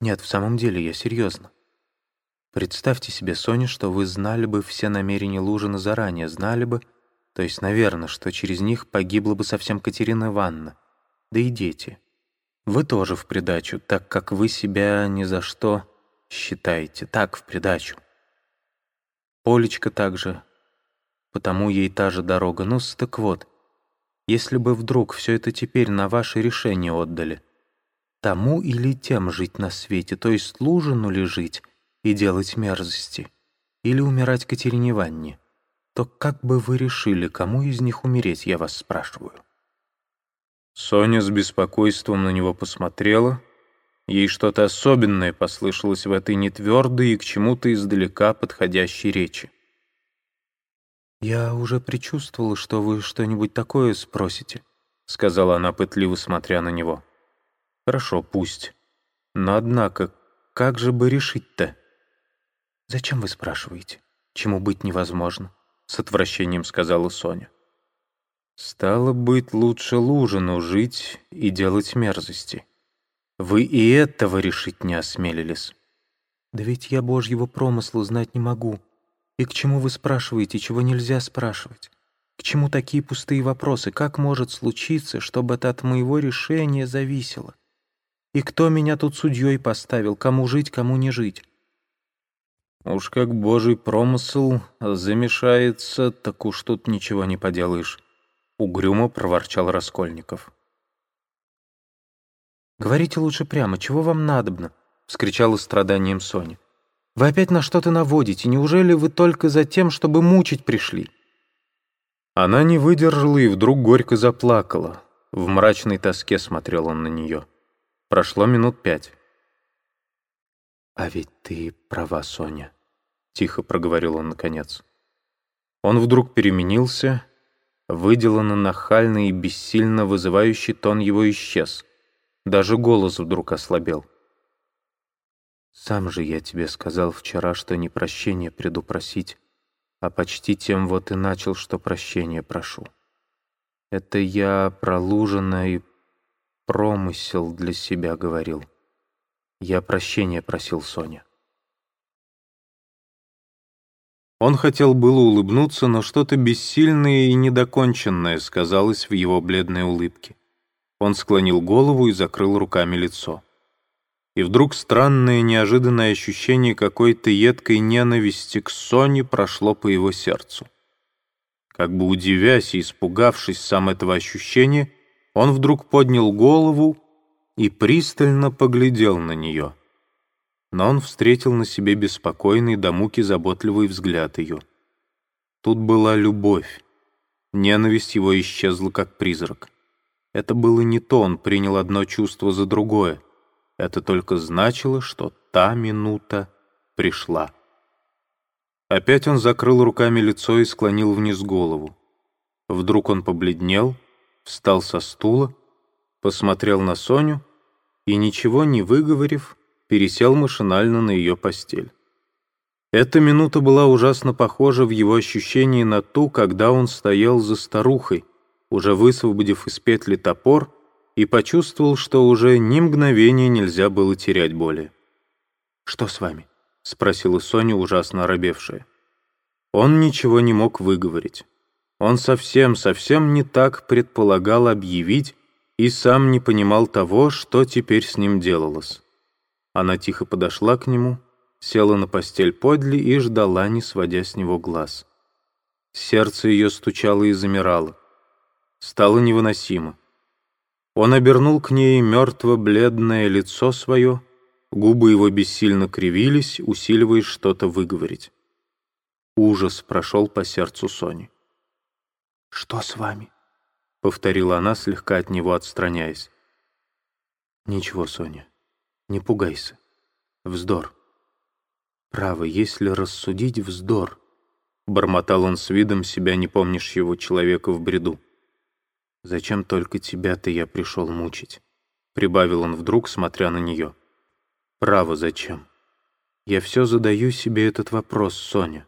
Нет, в самом деле, я серьезно. Представьте себе, Соня, что вы знали бы все намерения Лужина заранее, знали бы, то есть, наверное, что через них погибла бы совсем Катерина Ивановна, да и дети. Вы тоже в придачу, так как вы себя ни за что считаете, так в придачу. Полечка также, потому ей та же дорога. Ну, так вот, если бы вдруг все это теперь на ваше решение отдали, тому или тем жить на свете, то есть Лужину ли жить и делать мерзости, или умирать Катерине Ивановне, то как бы вы решили, кому из них умереть, я вас спрашиваю?» Соня с беспокойством на него посмотрела. Ей что-то особенное послышалось в этой нетвердой и к чему-то издалека подходящей речи. «Я уже предчувствовала, что вы что-нибудь такое спросите», — сказала она, пытливо смотря на него. «Хорошо, пусть. Но однако, как же бы решить-то?» «Зачем вы спрашиваете? Чему быть невозможно?» — с отвращением сказала Соня. «Стало быть, лучше Лужину жить и делать мерзости. Вы и этого решить не осмелились». «Да ведь я Божьего промысла знать не могу», и к чему вы спрашиваете, чего нельзя спрашивать? К чему такие пустые вопросы? Как может случиться, чтобы это от моего решения зависело? И кто меня тут судьей поставил, кому жить, кому не жить? Уж как божий промысл замешается, так уж тут ничего не поделаешь. Угрюмо проворчал Раскольников. «Говорите лучше прямо, чего вам надобно?» — вскричала страданием Соня. Вы опять на что-то наводите. Неужели вы только за тем, чтобы мучить пришли?» Она не выдержала и вдруг горько заплакала. В мрачной тоске смотрел он на нее. Прошло минут пять. «А ведь ты права, Соня», — тихо проговорил он наконец. Он вдруг переменился, выделанно нахальный и бессильно вызывающий тон его исчез. Даже голос вдруг ослабел. Сам же я тебе сказал вчера, что не прощение приду просить, а почти тем вот и начал, что прощение прошу. Это я про и промысел для себя говорил. Я прощения просил Соня. Он хотел было улыбнуться, но что-то бессильное и недоконченное сказалось в его бледной улыбке. Он склонил голову и закрыл руками лицо и вдруг странное неожиданное ощущение какой-то едкой ненависти к Соне прошло по его сердцу. Как бы удивясь и испугавшись сам этого ощущения, он вдруг поднял голову и пристально поглядел на нее. Но он встретил на себе беспокойный до муки заботливый взгляд ее. Тут была любовь. Ненависть его исчезла, как призрак. Это было не то, он принял одно чувство за другое — это только значило, что та минута пришла. Опять он закрыл руками лицо и склонил вниз голову. Вдруг он побледнел, встал со стула, посмотрел на Соню и, ничего не выговорив, пересел машинально на ее постель. Эта минута была ужасно похожа в его ощущении на ту, когда он стоял за старухой, уже высвободив из петли топор и почувствовал, что уже ни мгновения нельзя было терять более. «Что с вами?» — спросила Соня, ужасно оробевшая. Он ничего не мог выговорить. Он совсем-совсем не так предполагал объявить и сам не понимал того, что теперь с ним делалось. Она тихо подошла к нему, села на постель подле и ждала, не сводя с него глаз. Сердце ее стучало и замирало. Стало невыносимо. Он обернул к ней мертво-бледное лицо свое, губы его бессильно кривились, усиливаясь что-то выговорить. Ужас прошел по сердцу Сони. «Что с вами?» — повторила она, слегка от него отстраняясь. «Ничего, Соня, не пугайся. Вздор. Право, если рассудить, вздор», — бормотал он с видом себя не помнящего человека в бреду. «Зачем только тебя-то я пришел мучить?» — прибавил он вдруг, смотря на нее. «Право, зачем? Я все задаю себе этот вопрос, Соня.